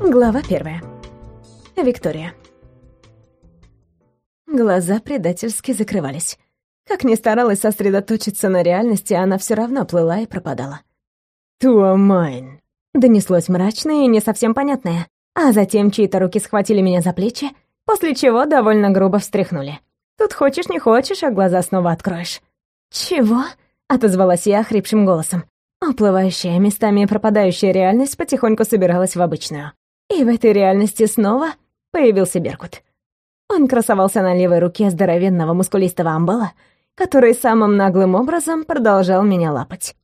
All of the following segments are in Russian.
Глава первая. Виктория. Глаза предательски закрывались. Как ни старалась сосредоточиться на реальности, она все равно плыла и пропадала. «Туамайн», — донеслось мрачное и не совсем понятное, а затем чьи-то руки схватили меня за плечи, после чего довольно грубо встряхнули. Тут хочешь не хочешь, а глаза снова откроешь. «Чего?» — отозвалась я охрипшим голосом. Уплывающая, местами пропадающая реальность потихоньку собиралась в обычную. И в этой реальности снова появился Беркут. Он красовался на левой руке здоровенного мускулистого амбала, который самым наглым образом продолжал меня лапать.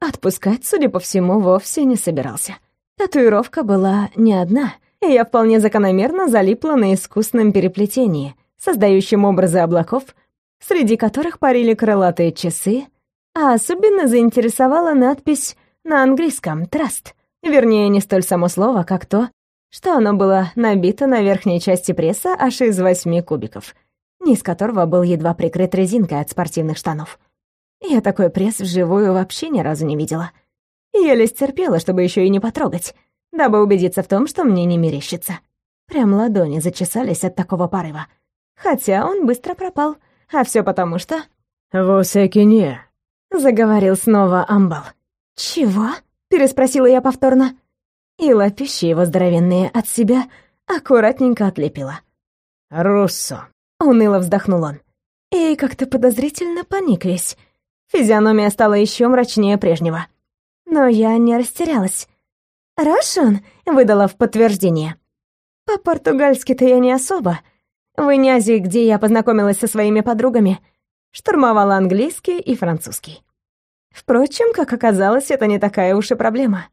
Отпускать, судя по всему, вовсе не собирался. Татуировка была не одна, и я вполне закономерно залипла на искусном переплетении, создающем образы облаков, среди которых парили крылатые часы, а особенно заинтересовала надпись на английском «Траст». Вернее, не столь само слово, как то, что оно было набито на верхней части пресса аж из восьми кубиков, низ которого был едва прикрыт резинкой от спортивных штанов. Я такой пресс вживую вообще ни разу не видела. Еле стерпела, чтобы еще и не потрогать, дабы убедиться в том, что мне не мерещится. Прям ладони зачесались от такого порыва. Хотя он быстро пропал, а все потому что... «Восекине», — заговорил снова Амбал. «Чего?» — переспросила я повторно и лапищи его здоровенные от себя аккуратненько отлепила. «Руссо», — уныло вздохнул он. И как-то подозрительно поник весь. Физиономия стала еще мрачнее прежнего. Но я не растерялась. «Рашен?» — выдала в подтверждение. «По-португальски-то я не особо. В Инязе, где я познакомилась со своими подругами, штурмовала английский и французский. Впрочем, как оказалось, это не такая уж и проблема.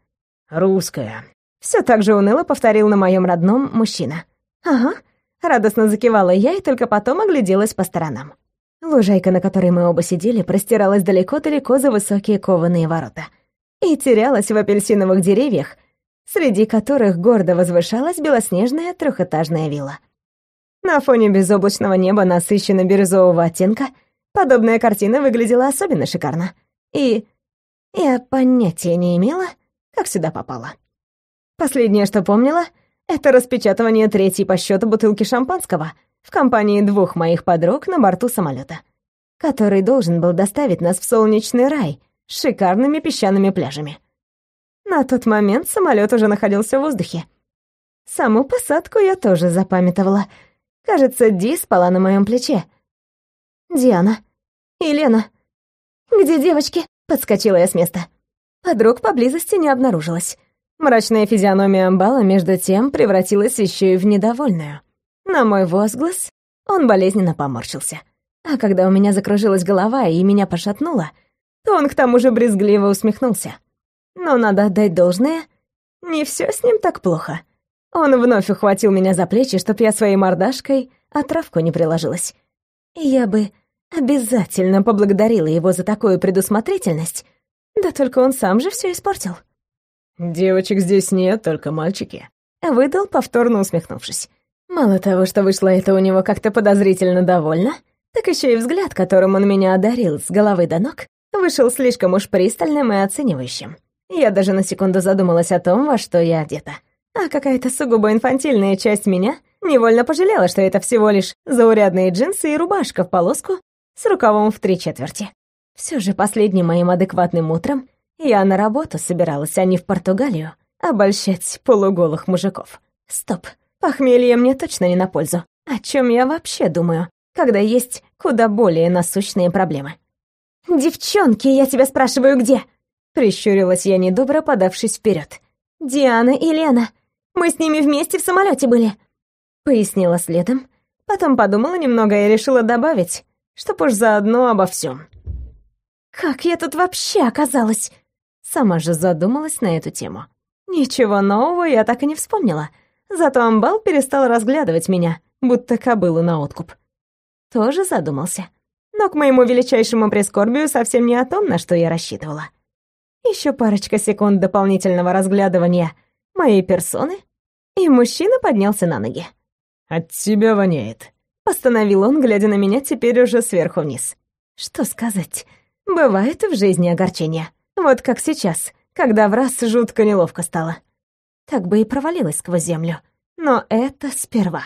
«Русская», все так же уныло повторил на моем родном мужчина. «Ага», — радостно закивала я и только потом огляделась по сторонам. Лужайка, на которой мы оба сидели, простиралась далеко-далеко за высокие кованые ворота и терялась в апельсиновых деревьях, среди которых гордо возвышалась белоснежная трехэтажная вилла. На фоне безоблачного неба насыщенно-бирюзового оттенка подобная картина выглядела особенно шикарно. И я понятия не имела, как сюда попала. Последнее, что помнила, это распечатывание третьей по счету бутылки шампанского в компании двух моих подруг на борту самолета, который должен был доставить нас в солнечный рай с шикарными песчаными пляжами. На тот момент самолет уже находился в воздухе. Саму посадку я тоже запамятовала. Кажется, Ди спала на моем плече. Диана. Елена. «Где девочки?» — подскочила я с места. Подруг поблизости не обнаружилось. Мрачная физиономия Амбала, между тем, превратилась еще и в недовольную. На мой возглас он болезненно поморщился. А когда у меня закружилась голова и меня пошатнуло, то он к тому же брезгливо усмехнулся. Но надо отдать должное, не все с ним так плохо. Он вновь ухватил меня за плечи, чтоб я своей мордашкой отравку не приложилась. И я бы обязательно поблагодарила его за такую предусмотрительность, да только он сам же все испортил. «Девочек здесь нет, только мальчики», — выдал, повторно усмехнувшись. Мало того, что вышло это у него как-то подозрительно довольно, так еще и взгляд, которым он меня одарил с головы до ног, вышел слишком уж пристальным и оценивающим. Я даже на секунду задумалась о том, во что я одета. А какая-то сугубо инфантильная часть меня невольно пожалела, что это всего лишь заурядные джинсы и рубашка в полоску с рукавом в три четверти. Все же последним моим адекватным утром я на работу собиралась, а не в Португалию, обольщать полуголых мужиков. Стоп, похмелье мне точно не на пользу. О чем я вообще думаю, когда есть куда более насущные проблемы? «Девчонки, я тебя спрашиваю, где?» Прищурилась я недобро, подавшись вперед. «Диана и Лена. Мы с ними вместе в самолете были», — пояснила следом. Потом подумала немного и решила добавить, чтоб уж заодно обо всем. «Как я тут вообще оказалась?» Сама же задумалась на эту тему. Ничего нового я так и не вспомнила. Зато Амбал перестал разглядывать меня, будто кобылу на откуп. Тоже задумался. Но к моему величайшему прискорбию совсем не о том, на что я рассчитывала. Еще парочка секунд дополнительного разглядывания моей персоны, и мужчина поднялся на ноги. «От тебя воняет», — постановил он, глядя на меня теперь уже сверху вниз. Что сказать? Бывает в жизни огорчение. Вот как сейчас, когда в раз жутко неловко стало. так бы и провалилась сквозь землю. Но это сперва.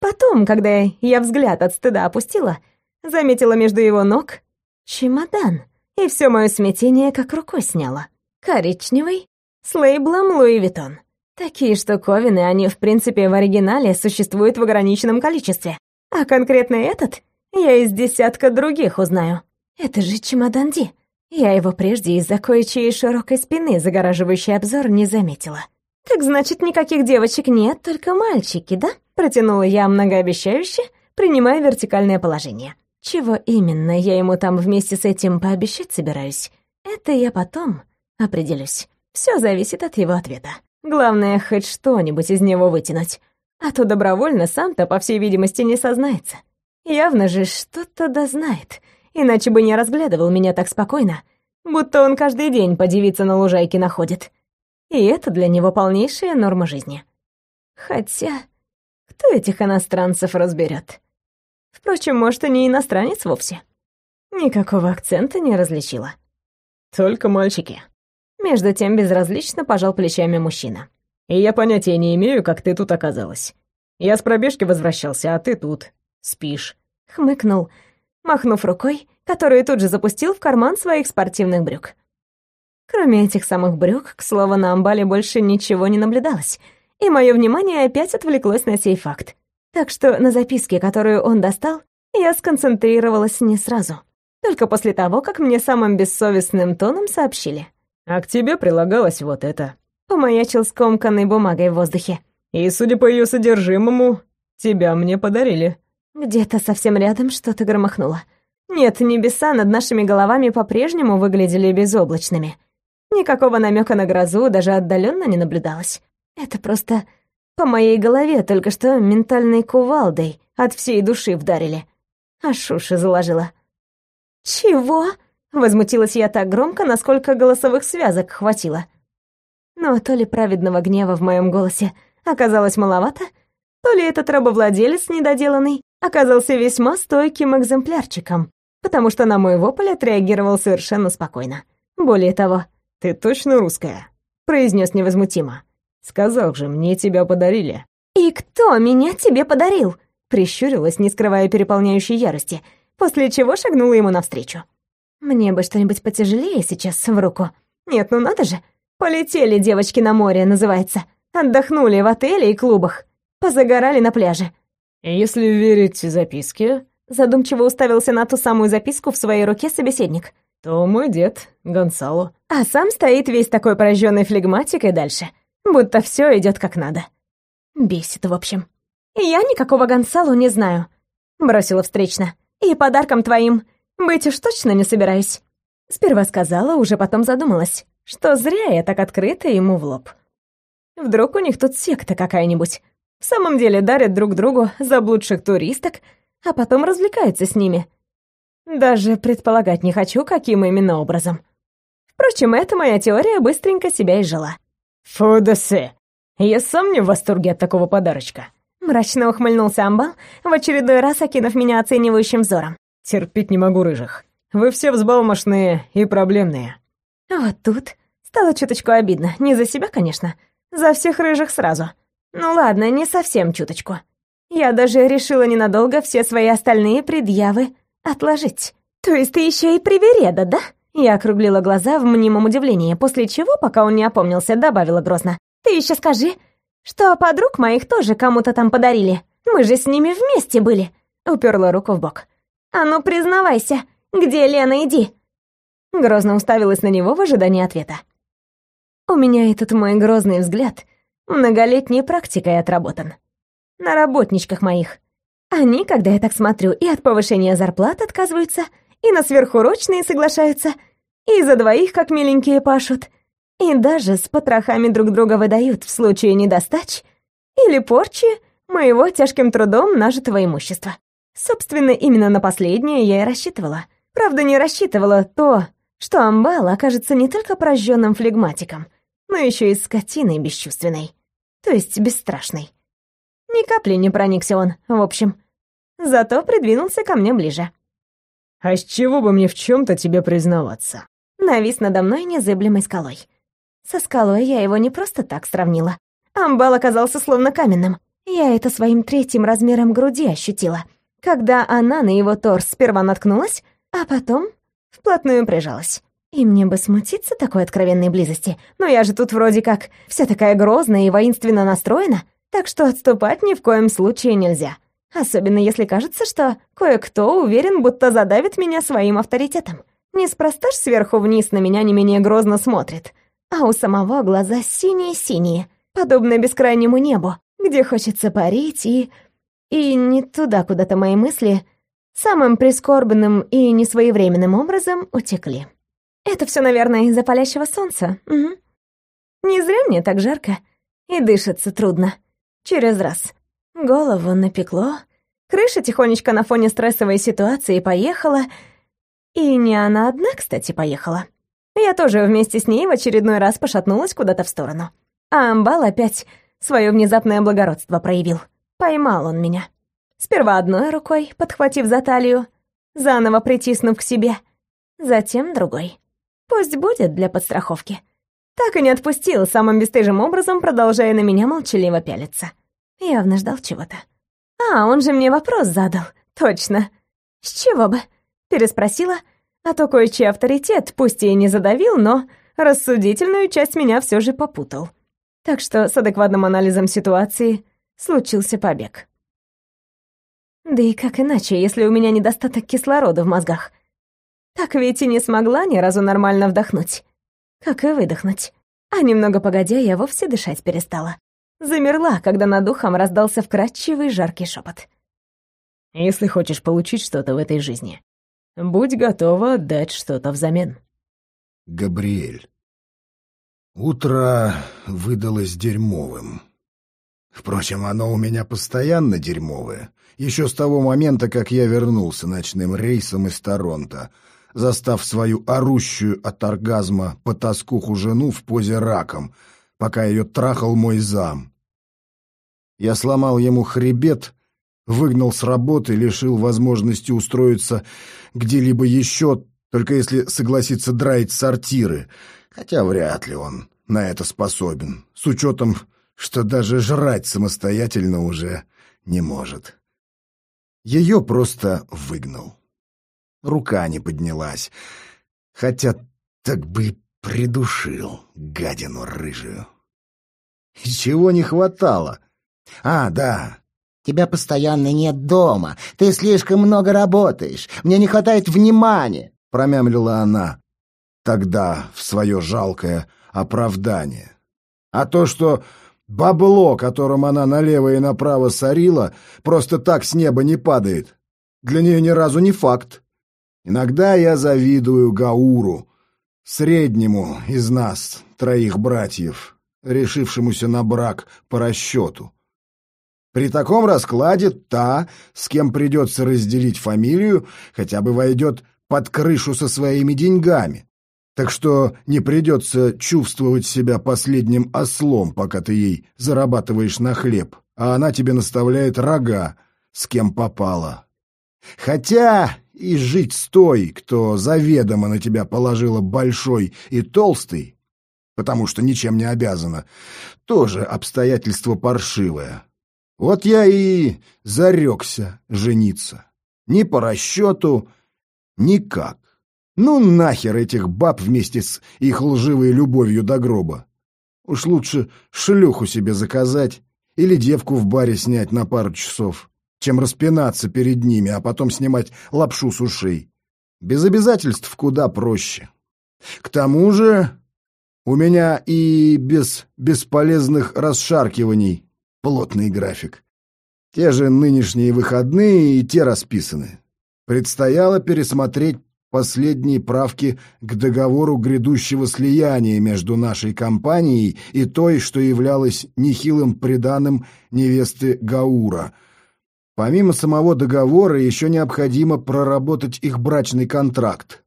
Потом, когда я взгляд от стыда опустила, заметила между его ног чемодан, и все мое смятение как рукой сняло. Коричневый, с лейблом Луи Виттон. Такие штуковины, они, в принципе, в оригинале существуют в ограниченном количестве. А конкретно этот я из десятка других узнаю. Это же чемодан Ди. Я его прежде из-за кое-чьей широкой спины, загораживающей обзор, не заметила. «Так значит, никаких девочек нет, только мальчики, да?» Протянула я многообещающе, принимая вертикальное положение. Чего именно я ему там вместе с этим пообещать собираюсь, это я потом определюсь. Все зависит от его ответа. Главное, хоть что-нибудь из него вытянуть. А то добровольно сам-то, по всей видимости, не сознается. Явно же что-то дознает, иначе бы не разглядывал меня так спокойно, будто он каждый день подивиться на лужайке находит. И это для него полнейшая норма жизни. Хотя, кто этих иностранцев разберет? Впрочем, может, и не иностранец вовсе. Никакого акцента не различила. Только мальчики. Между тем безразлично пожал плечами мужчина. И я понятия не имею, как ты тут оказалась. Я с пробежки возвращался, а ты тут. Спишь. Хмыкнул, махнув рукой, которую тут же запустил в карман своих спортивных брюк. Кроме этих самых брюк, к слову, на амбале больше ничего не наблюдалось, и мое внимание опять отвлеклось на сей факт. Так что на записке, которую он достал, я сконцентрировалась не сразу. Только после того, как мне самым бессовестным тоном сообщили. А к тебе прилагалось вот это. Помаячил скомканной бумагой в воздухе. И, судя по ее содержимому, тебя мне подарили. Где-то совсем рядом что-то громыхнуло. Нет, небеса над нашими головами по-прежнему выглядели безоблачными. Никакого намека на грозу даже отдаленно не наблюдалось. Это просто по моей голове только что ментальной кувалдой от всей души вдарили. А шуши заложила. «Чего?» — возмутилась я так громко, насколько голосовых связок хватило. Но то ли праведного гнева в моем голосе оказалось маловато, то ли этот рабовладелец недоделанный оказался весьма стойким экземплярчиком, потому что на мой вопль отреагировал совершенно спокойно. Более того, «Ты точно русская?» — произнес невозмутимо. «Сказал же, мне тебя подарили». «И кто меня тебе подарил?» — прищурилась, не скрывая переполняющей ярости, после чего шагнула ему навстречу. «Мне бы что-нибудь потяжелее сейчас в руку. Нет, ну надо же. Полетели девочки на море, называется. Отдохнули в отеле и клубах. Позагорали на пляже». «Если верить записке...» Задумчиво уставился на ту самую записку в своей руке собеседник. «То мой дед, Гонсало». А сам стоит весь такой пораженный флегматикой дальше будто все идет как надо. Бесит, в общем. «Я никакого Гонсалу не знаю», — бросила встречно. «И подарком твоим быть уж точно не собираюсь». Сперва сказала, уже потом задумалась, что зря я так открыто ему в лоб. Вдруг у них тут секта какая-нибудь. В самом деле дарят друг другу заблудших туристок, а потом развлекаются с ними. Даже предполагать не хочу, каким именно образом. Впрочем, эта моя теория быстренько себя изжила. «Фу да се! Я сам не в восторге от такого подарочка!» Мрачно ухмыльнулся Амбал, в очередной раз окинув меня оценивающим взором. «Терпеть не могу рыжих. Вы все взбалмошные и проблемные». Вот тут стало чуточку обидно. Не за себя, конечно. За всех рыжих сразу. Ну ладно, не совсем чуточку. Я даже решила ненадолго все свои остальные предъявы отложить. То есть ты еще и привереда, да? Я округлила глаза в мнимом удивлении, после чего, пока он не опомнился, добавила грозно. «Ты еще скажи, что подруг моих тоже кому-то там подарили. Мы же с ними вместе были!» Уперла руку в бок. «А ну, признавайся, где Лена, иди!» Грозно уставилась на него в ожидании ответа. У меня этот мой грозный взгляд многолетней практикой отработан. На работничках моих. Они, когда я так смотрю, и от повышения зарплат отказываются, и на сверхурочные соглашаются, и за двоих как миленькие пашут, и даже с потрохами друг друга выдают в случае недостач или порчи моего тяжким трудом нажитого имущества. Собственно, именно на последнее я и рассчитывала. Правда, не рассчитывала то, что Амбал окажется не только прожженным флегматиком, но еще и скотиной бесчувственной, то есть бесстрашной. Ни капли не проникся он, в общем. Зато придвинулся ко мне ближе. «А с чего бы мне в чем-то тебе признаваться?» Навис надо мной незыблемой скалой. Со скалой я его не просто так сравнила, Амбал оказался словно каменным. Я это своим третьим размером груди ощутила, когда она на его торс сперва наткнулась, а потом вплотную прижалась. И мне бы смутиться такой откровенной близости, но я же тут вроде как вся такая грозная и воинственно настроена, так что отступать ни в коем случае нельзя. Особенно если кажется, что кое-кто уверен, будто задавит меня своим авторитетом. Неспроста ж сверху вниз на меня не менее грозно смотрит, а у самого глаза синие-синие, подобно бескрайнему небу, где хочется парить и... И не туда куда-то мои мысли самым прискорбным и несвоевременным образом утекли. Это все, наверное, из-за палящего солнца. Угу. Не зря мне так жарко и дышится трудно. Через раз. Голову напекло, крыша тихонечко на фоне стрессовой ситуации поехала, и не она одна, кстати, поехала. Я тоже вместе с ней в очередной раз пошатнулась куда-то в сторону. А Амбал опять свое внезапное благородство проявил. Поймал он меня. Сперва одной рукой, подхватив за талию, заново притиснув к себе, затем другой. Пусть будет для подстраховки. Так и не отпустил, самым бесстыжим образом продолжая на меня молчаливо пялиться. Явно ждал чего-то. А, он же мне вопрос задал. Точно. С чего бы? Переспросила, а то кое-чей авторитет, пусть и не задавил, но рассудительную часть меня все же попутал. Так что с адекватным анализом ситуации случился побег. Да и как иначе, если у меня недостаток кислорода в мозгах? Так ведь и не смогла ни разу нормально вдохнуть. Как и выдохнуть. А немного погодя, я вовсе дышать перестала замерла, когда над ухом раздался вкрадчивый жаркий шепот. «Если хочешь получить что-то в этой жизни, будь готова отдать что-то взамен». Габриэль. Утро выдалось дерьмовым. Впрочем, оно у меня постоянно дерьмовое. Еще с того момента, как я вернулся ночным рейсом из Торонто, застав свою орущую от оргазма потаскуху жену в позе раком, пока ее трахал мой зам. Я сломал ему хребет, выгнал с работы, лишил возможности устроиться где-либо еще, только если согласится драить сортиры, хотя вряд ли он на это способен, с учетом, что даже жрать самостоятельно уже не может. Ее просто выгнал. Рука не поднялась, хотя так бы и придушил гадину рыжую. И чего не хватало — «А, да. Тебя постоянно нет дома. Ты слишком много работаешь. Мне не хватает внимания», — промямлила она. Тогда в свое жалкое оправдание. А то, что бабло, которым она налево и направо сорила, просто так с неба не падает, для нее ни разу не факт. Иногда я завидую Гауру, среднему из нас, троих братьев, решившемуся на брак по расчету. При таком раскладе та, с кем придется разделить фамилию, хотя бы войдет под крышу со своими деньгами. Так что не придется чувствовать себя последним ослом, пока ты ей зарабатываешь на хлеб, а она тебе наставляет рога, с кем попала. Хотя и жить с той, кто заведомо на тебя положила большой и толстый, потому что ничем не обязана, тоже обстоятельство паршивое. Вот я и зарекся жениться. Ни по расчету, никак. Ну нахер этих баб вместе с их лживой любовью до гроба. Уж лучше шлюху себе заказать или девку в баре снять на пару часов, чем распинаться перед ними, а потом снимать лапшу с ушей. Без обязательств куда проще. К тому же у меня и без бесполезных расшаркиваний Плотный график. Те же нынешние выходные и те расписаны. Предстояло пересмотреть последние правки к договору грядущего слияния между нашей компанией и той, что являлась нехилым приданым невесты Гаура. Помимо самого договора еще необходимо проработать их брачный контракт.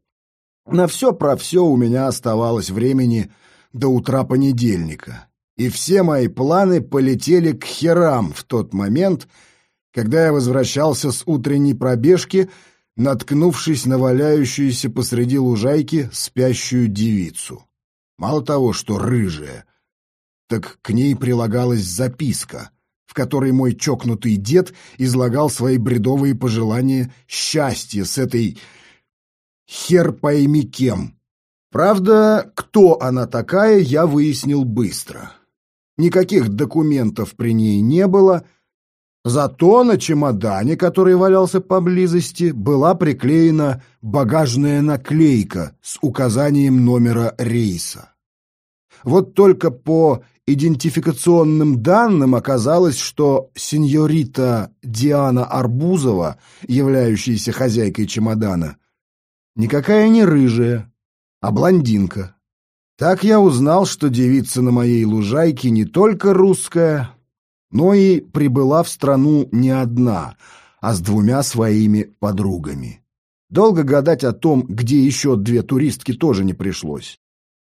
На все про все у меня оставалось времени до утра понедельника и все мои планы полетели к херам в тот момент, когда я возвращался с утренней пробежки, наткнувшись на валяющуюся посреди лужайки спящую девицу. Мало того, что рыжая, так к ней прилагалась записка, в которой мой чокнутый дед излагал свои бредовые пожелания счастья с этой хер пойми кем. Правда, кто она такая, я выяснил быстро. Никаких документов при ней не было, зато на чемодане, который валялся поблизости, была приклеена багажная наклейка с указанием номера рейса. Вот только по идентификационным данным оказалось, что сеньорита Диана Арбузова, являющаяся хозяйкой чемодана, никакая не рыжая, а блондинка. Так я узнал, что девица на моей лужайке не только русская, но и прибыла в страну не одна, а с двумя своими подругами. Долго гадать о том, где еще две туристки, тоже не пришлось.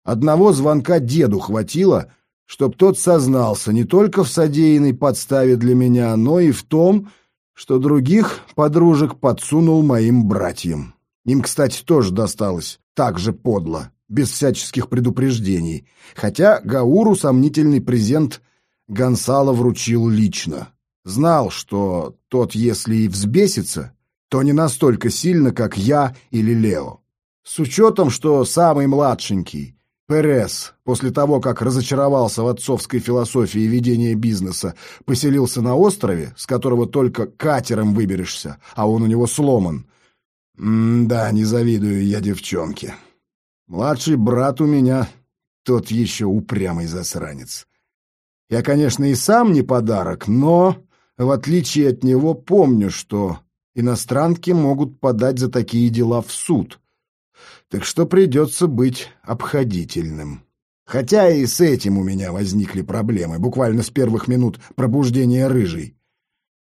Одного звонка деду хватило, чтоб тот сознался не только в содеянной подставе для меня, но и в том, что других подружек подсунул моим братьям. Им, кстати, тоже досталось так же подло, без всяческих предупреждений, хотя Гауру сомнительный презент Гонсало вручил лично. Знал, что тот, если и взбесится, то не настолько сильно, как я или Лео. С учетом, что самый младшенький, Перес, после того, как разочаровался в отцовской философии ведения бизнеса, поселился на острове, с которого только катером выберешься, а он у него сломан. М да, не завидую я девчонке. Младший брат у меня тот еще упрямый засранец. Я, конечно, и сам не подарок, но, в отличие от него, помню, что иностранки могут подать за такие дела в суд — так что придется быть обходительным. Хотя и с этим у меня возникли проблемы, буквально с первых минут пробуждения рыжей.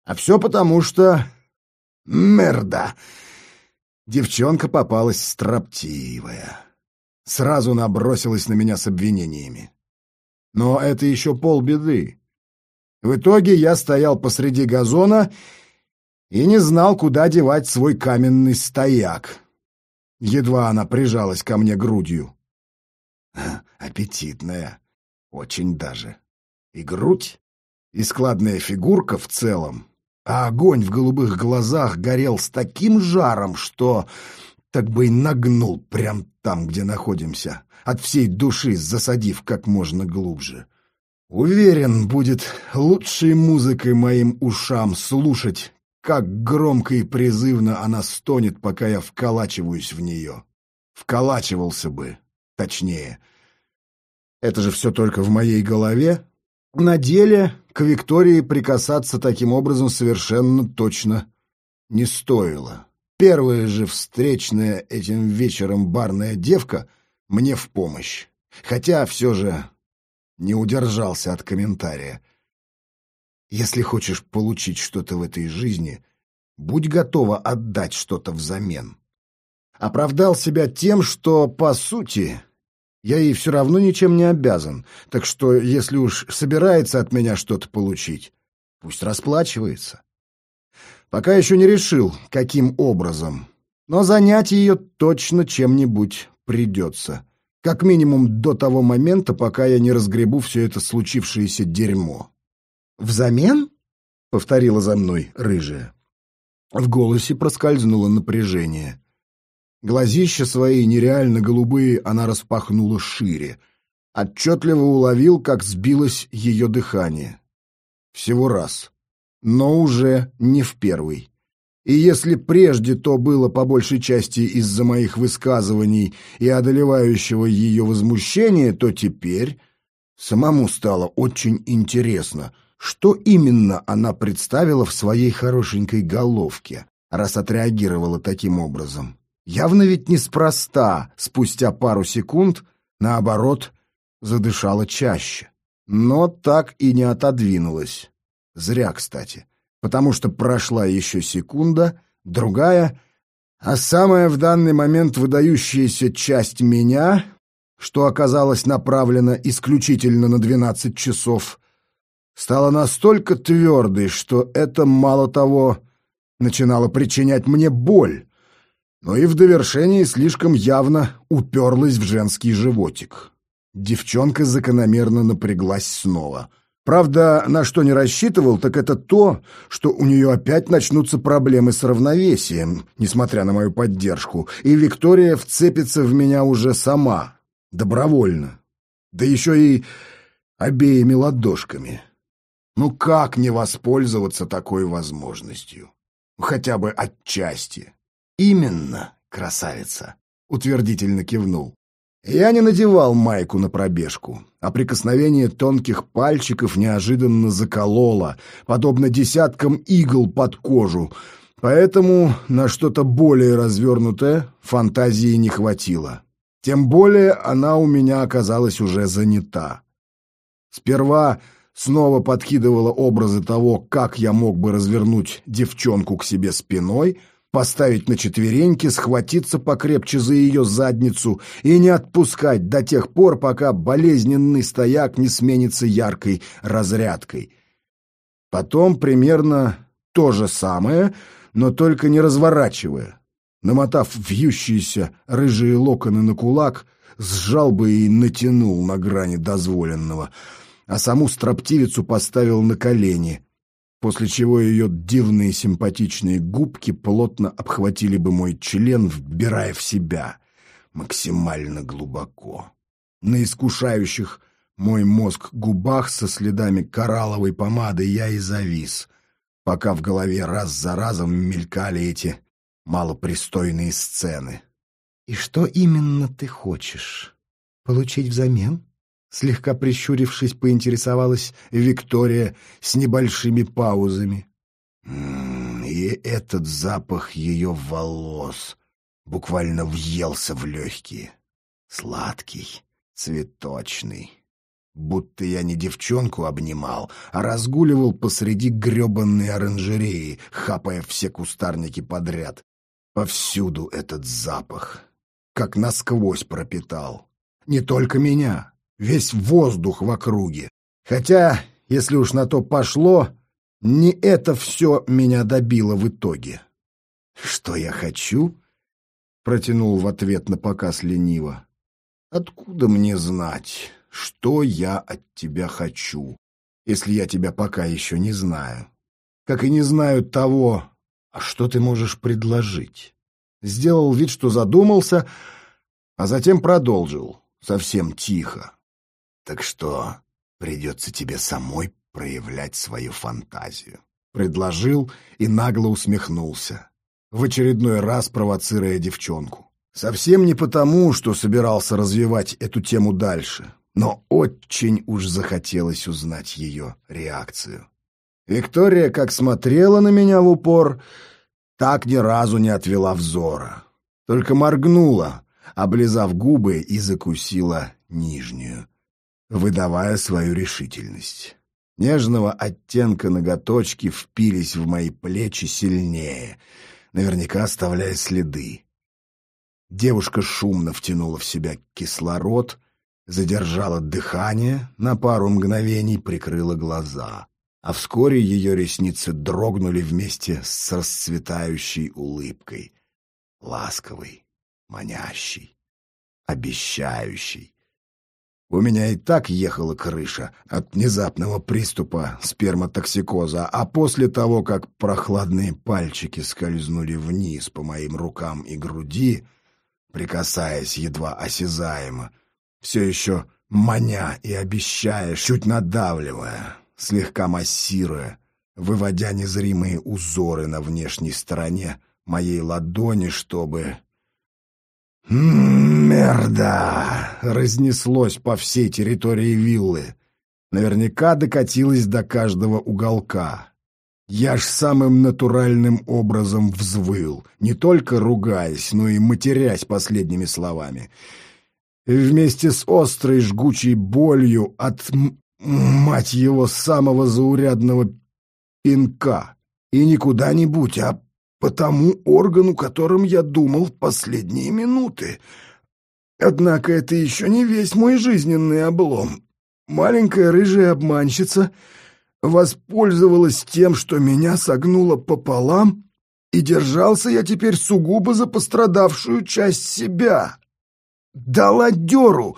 А все потому, что... Мерда! Девчонка попалась строптивая. Сразу набросилась на меня с обвинениями. Но это еще полбеды. В итоге я стоял посреди газона и не знал, куда девать свой каменный стояк, Едва она прижалась ко мне грудью. Аппетитная. Очень даже. И грудь, и складная фигурка в целом. А огонь в голубых глазах горел с таким жаром, что так бы и нагнул прям там, где находимся, от всей души засадив как можно глубже. Уверен, будет лучшей музыкой моим ушам слушать, как громко и призывно она стонет, пока я вколачиваюсь в нее. Вколачивался бы, точнее. Это же все только в моей голове. На деле к Виктории прикасаться таким образом совершенно точно не стоило. Первая же встречная этим вечером барная девка мне в помощь. Хотя все же не удержался от комментария. Если хочешь получить что-то в этой жизни, будь готова отдать что-то взамен. Оправдал себя тем, что, по сути, я ей все равно ничем не обязан, так что, если уж собирается от меня что-то получить, пусть расплачивается. Пока еще не решил, каким образом, но занять ее точно чем-нибудь придется. Как минимум до того момента, пока я не разгребу все это случившееся дерьмо. «Взамен?» — повторила за мной рыжая. В голосе проскользнуло напряжение. Глазища свои нереально голубые она распахнула шире. Отчетливо уловил, как сбилось ее дыхание. Всего раз. Но уже не в первый. И если прежде то было по большей части из-за моих высказываний и одолевающего ее возмущения, то теперь самому стало очень интересно — что именно она представила в своей хорошенькой головке, раз отреагировала таким образом? Явно ведь неспроста, спустя пару секунд, наоборот, задышала чаще. Но так и не отодвинулась. Зря, кстати, потому что прошла еще секунда, другая, а самая в данный момент выдающаяся часть меня, что оказалась направлена исключительно на двенадцать часов, стала настолько твердой, что это, мало того, начинало причинять мне боль, но и в довершении слишком явно уперлась в женский животик. Девчонка закономерно напряглась снова. Правда, на что не рассчитывал, так это то, что у нее опять начнутся проблемы с равновесием, несмотря на мою поддержку, и Виктория вцепится в меня уже сама, добровольно. Да еще и обеими ладошками. Ну как не воспользоваться такой возможностью? Хотя бы отчасти. Именно, красавица, утвердительно кивнул. Я не надевал майку на пробежку, а прикосновение тонких пальчиков неожиданно закололо, подобно десяткам игл под кожу, поэтому на что-то более развернутое фантазии не хватило. Тем более она у меня оказалась уже занята. Сперва снова подкидывала образы того, как я мог бы развернуть девчонку к себе спиной, поставить на четвереньки, схватиться покрепче за ее задницу и не отпускать до тех пор, пока болезненный стояк не сменится яркой разрядкой. Потом примерно то же самое, но только не разворачивая. Намотав вьющиеся рыжие локоны на кулак, сжал бы и натянул на грани дозволенного, а саму строптивицу поставил на колени, после чего ее дивные симпатичные губки плотно обхватили бы мой член, вбирая в себя максимально глубоко. На искушающих мой мозг губах со следами коралловой помады я и завис, пока в голове раз за разом мелькали эти малопристойные сцены. «И что именно ты хочешь? Получить взамен?» Слегка прищурившись, поинтересовалась Виктория с небольшими паузами. И этот запах ее волос буквально въелся в легкие. Сладкий, цветочный. Будто я не девчонку обнимал, а разгуливал посреди гребанной оранжереи, хапая все кустарники подряд. Повсюду этот запах, как насквозь пропитал. Не только меня, весь воздух в округе. Хотя, если уж на то пошло, не это все меня добило в итоге. «Что я хочу?» — протянул в ответ на показ лениво. «Откуда мне знать, что я от тебя хочу, если я тебя пока еще не знаю? Как и не знаю того, «А что ты можешь предложить?» Сделал вид, что задумался, а затем продолжил, совсем тихо. «Так что придется тебе самой проявлять свою фантазию». Предложил и нагло усмехнулся, в очередной раз провоцируя девчонку. Совсем не потому, что собирался развивать эту тему дальше, но очень уж захотелось узнать ее реакцию. Виктория как смотрела на меня в упор, так ни разу не отвела взора. Только моргнула, облизав губы и закусила нижнюю, выдавая свою решительность. Нежного оттенка ноготочки впились в мои плечи сильнее, наверняка оставляя следы. Девушка шумно втянула в себя кислород, задержала дыхание, на пару мгновений прикрыла глаза а вскоре ее ресницы дрогнули вместе с расцветающей улыбкой, ласковой, манящей, обещающей. У меня и так ехала крыша от внезапного приступа сперматоксикоза, а после того, как прохладные пальчики скользнули вниз по моим рукам и груди, прикасаясь едва осязаемо, все еще маня и обещая, чуть надавливая, слегка массируя, выводя незримые узоры на внешней стороне моей ладони, чтобы... «Мерда!» — разнеслось по всей территории виллы. Наверняка докатилось до каждого уголка. Я ж самым натуральным образом взвыл, не только ругаясь, но и матерясь последними словами. И вместе с острой жгучей болью от Мать его, самого заурядного пинка. И не куда-нибудь, а по тому органу, которым я думал последние минуты. Однако это еще не весь мой жизненный облом. Маленькая рыжая обманщица воспользовалась тем, что меня согнуло пополам, и держался я теперь сугубо за пострадавшую часть себя. Дала дёру,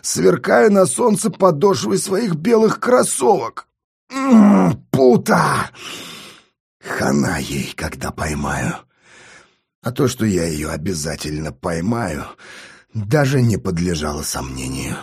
сверкая на солнце подошвой своих белых кроссовок. М -м, пута! Хана ей, когда поймаю. А то, что я ее обязательно поймаю, даже не подлежало сомнению.